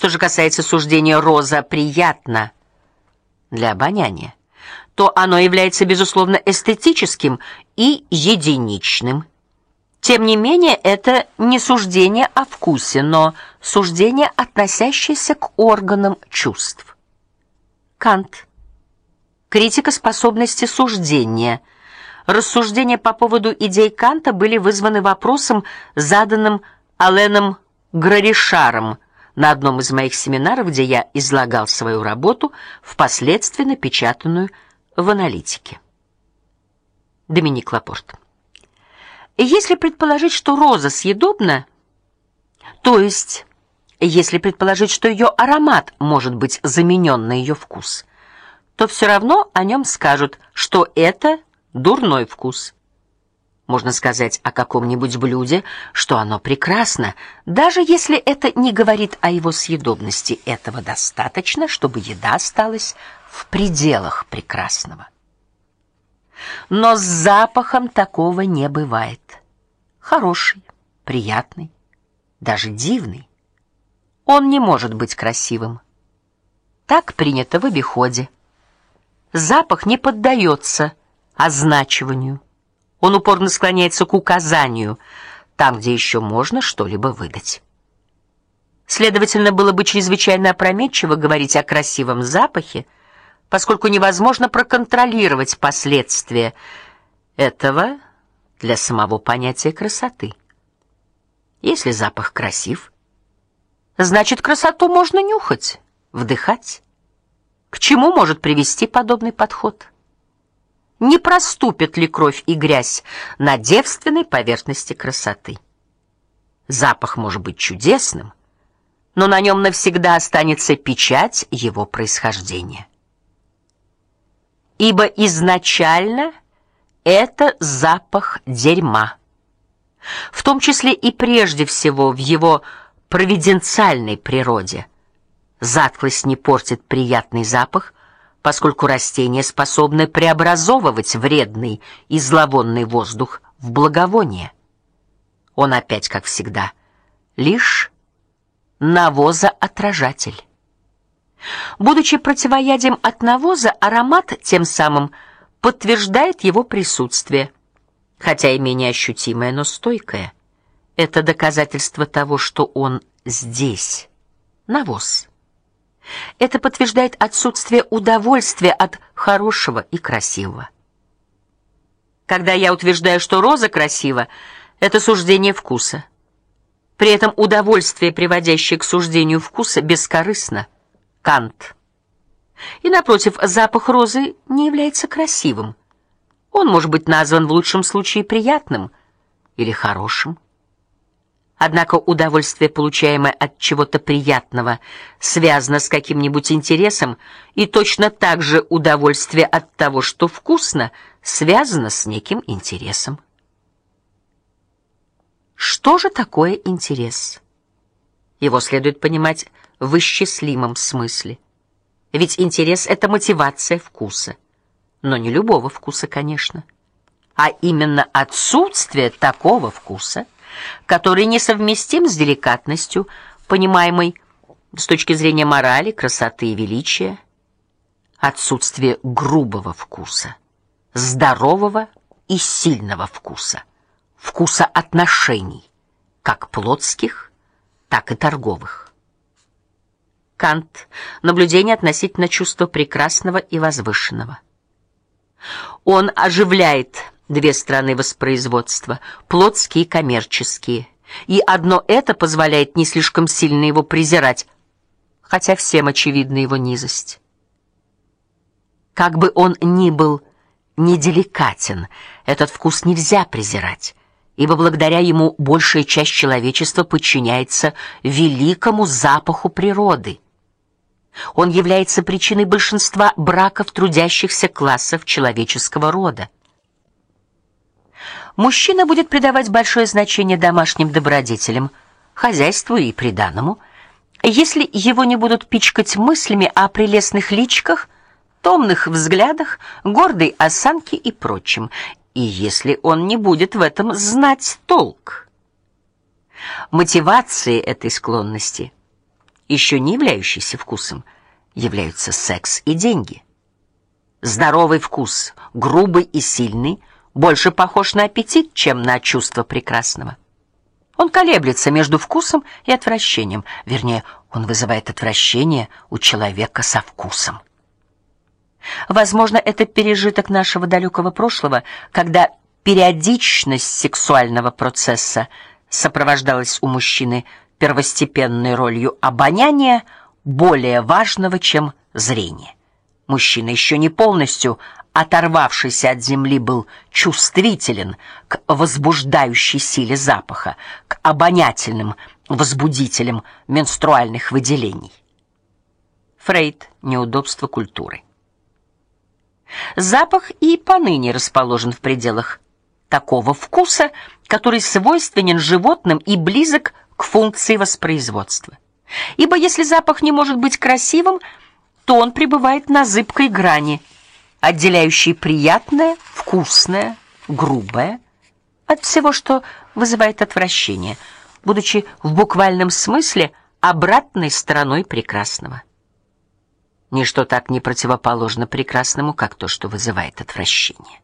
Что же касается суждения роза приятно для обоняния, то оно является безусловно эстетическим и единичным. Тем не менее, это не суждение о вкусе, но суждение, относящееся к органам чувств. Кант. Критика способности суждения. Рассуждения по поводу идей Канта были вызваны вопросом, заданным Аленом Граришаром на одном из моих семинаров, где я излагал свою работу, впоследствии напечатанную в аналитике. Доминик Лапорт. Если предположить, что роза съедобна, то есть если предположить, что ее аромат может быть заменен на ее вкус, то все равно о нем скажут, что это дурной вкус. Можно сказать о каком-нибудь блюде, что оно прекрасно, даже если это не говорит о его съедобности. Этого достаточно, чтобы еда осталась в пределах прекрасного. Но с запахом такого не бывает. Хороший, приятный, даже дивный. Он не может быть красивым. Так принято в обиходе. Запах не поддается означиванию. Он упорно склоняется к указанию, там, где еще можно что-либо выдать. Следовательно, было бы чрезвычайно опрометчиво говорить о красивом запахе, поскольку невозможно проконтролировать последствия этого для самого понятия красоты. Если запах красив, значит, красоту можно нюхать, вдыхать. К чему может привести подобный подход? Не проступит ли кровь и грязь на девственной поверхности красоты? Запах может быть чудесным, но на нем навсегда останется печать его происхождения ибо изначально это запах дерьма. В том числе и прежде всего в его провиденциальной природе. Затхлость не портит приятный запах, поскольку растения способны преобразовывать вредный и зловонный воздух в благовоние. Он опять, как всегда, лишь навозоотражатель. Будучи противоядием от навоза, аромат тем самым подтверждает его присутствие, хотя и менее ощутимое, но стойкое. Это доказательство того, что он здесь. Навоз. Это подтверждает отсутствие удовольствия от хорошего и красивого. Когда я утверждаю, что роза красива, это суждение вкуса. При этом удовольствие, приводящее к суждению вкуса, бескорыстно. Кант. И напротив, запах розы не является красивым. Он может быть назван в лучшем случае приятным или хорошим. Однако удовольствие, получаемое от чего-то приятного, связано с каким-нибудь интересом, и точно так же удовольствие от того, что вкусно, связано с неким интересом. Что же такое интерес? Его следует понимать в исчислимом смысле. Ведь интерес это мотивация вкуса, но не любого вкуса, конечно, а именно отсутствие такого вкуса, который несовместим с деликатностью, понимаемой с точки зрения морали, красоты и величия, отсутствие грубого вкуса, здорового и сильного вкуса, вкуса отношений, как плотских, так и торговых. Кант. Наблюдение относительно чувства прекрасного и возвышенного. Он оживляет две стороны воспроизводства: плотские и коммерческие. И одно это позволяет не слишком сильно его презирать, хотя всем очевидна его низость. Как бы он ни был неделикатен, этот вкус нельзя презирать ибо благодаря ему большая часть человечества подчиняется великому запаху природы. Он является причиной большинства браков трудящихся классов человеческого рода. Мужчина будет придавать большое значение домашним добродетелям, хозяйству и приданому, если его не будут пичкать мыслями о прелестных личиках, томных взглядах, гордой осанке и прочем, и если он не будет в этом знать толк. Мотивацией этой склонности еще не являющийся вкусом, являются секс и деньги. Здоровый вкус, грубый и сильный, больше похож на аппетит, чем на чувство прекрасного. Он колеблется между вкусом и отвращением, вернее, он вызывает отвращение у человека со вкусом. Возможно, это пережиток нашего далекого прошлого, когда периодичность сексуального процесса сопровождалась у мужчины первостепенной ролью обоняния, более важного, чем зрение. Мужчина еще не полностью оторвавшийся от земли был чувствителен к возбуждающей силе запаха, к обонятельным возбудителям менструальных выделений. Фрейд. Неудобство культуры. Запах и поныне расположен в пределах такого вкуса, который свойственен животным и близок к функции воспроизводства. Ибо если запах не может быть красивым, то он пребывает на зыбкой грани, отделяющей приятное, вкусное, грубое от всего, что вызывает отвращение, будучи в буквальном смысле обратной стороной прекрасного. Ничто так не противоположно прекрасному, как то, что вызывает отвращение.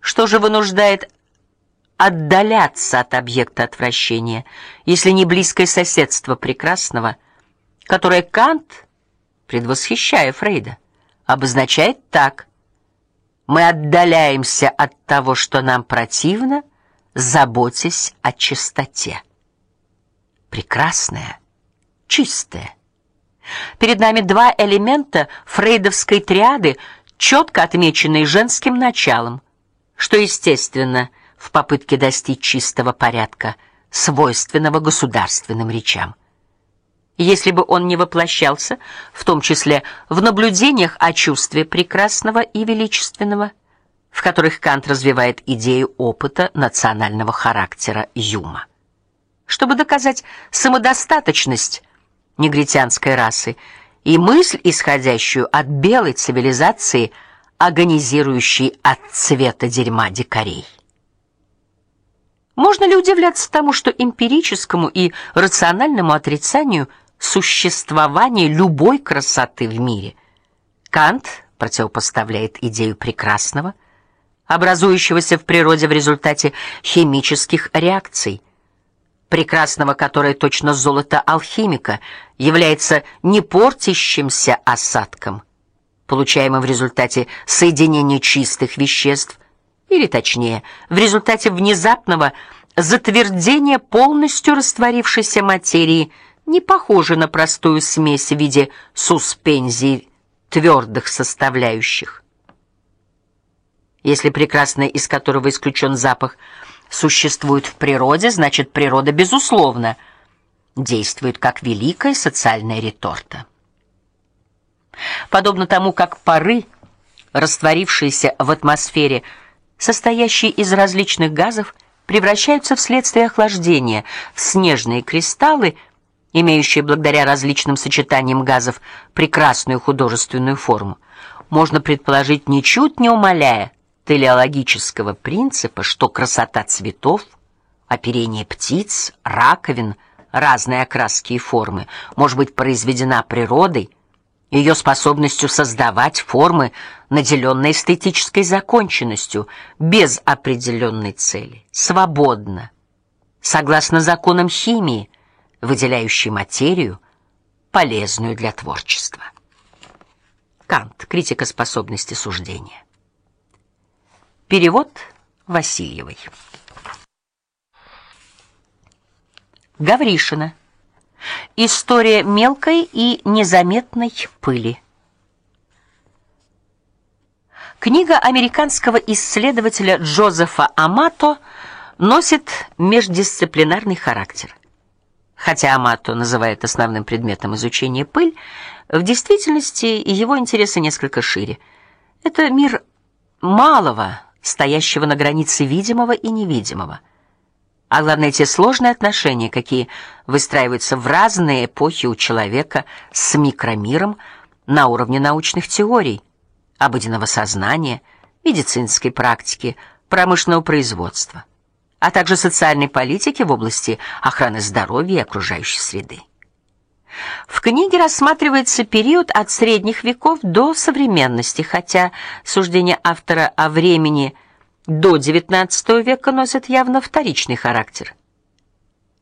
Что же вынуждает отдаляться от объекта отвращения, если не близкое соседство прекрасного, которое Кант, предвосхищая Фрейда, обозначает так: мы отдаляемся от того, что нам противно, заботясь о чистоте. Прекрасное, чистое Перед нами два элемента фрейдовской триады, четко отмеченные женским началом, что естественно в попытке достичь чистого порядка, свойственного государственным речам. Если бы он не воплощался, в том числе в наблюдениях о чувстве прекрасного и величественного, в которых Кант развивает идею опыта национального характера Юма. Чтобы доказать самодостаточность негритянской расы и мысль, исходящую от белой цивилизации, агонизирующей от цвета дерьма дикарей. Можно ли удивляться тому, что эмпирическому и рациональному отрицанию существования любой красоты в мире. Кант противопоставляет идею прекрасного, образующегося в природе в результате химических реакций – прекрасного, которое точно золото алхимика, является не портящимся осадком, получаемым в результате соединения чистых веществ, или точнее, в результате внезапного затвердения полностью растворившейся материи, не похоже на простую смесь в виде суспензий твердых составляющих. Если прекрасное, из которого исключен запах, существует в природе, значит, природа безусловно действует как великая социальная реторта. Подобно тому, как пары, растворившиеся в атмосфере, состоящие из различных газов, превращаются вследствие охлаждения в снежные кристаллы, имеющие благодаря различным сочетаниям газов прекрасную художественную форму, можно предположить, ничуть не умаляя телеологического принципа, что красота цветов, оперение птиц, раковин, разные окраски и формы может быть произведена природой, ее способностью создавать формы, наделенные эстетической законченностью, без определенной цели, свободно, согласно законам химии, выделяющей материю, полезную для творчества. Кант. Критика способности суждения. Перевод Васильевой. Гавришина. История мелкой и незаметной пыли. Книга американского исследователя Джозефа Амато носит междисциплинарный характер. Хотя Амато называет основным предметом изучения пыль, в действительности его интересы несколько шире. Это мир малого, стоящего на границе видимого и невидимого. А главное те сложные отношения, какие выстраиваются в разные эпохи у человека с микромиром на уровне научных теорий, обыденного сознания, медицинской практики, промышленного производства, а также социальной политики в области охраны здоровья и окружающей среды. книге рассматривается период от средних веков до современности, хотя суждения автора о времени до XIX века носят явно вторичный характер.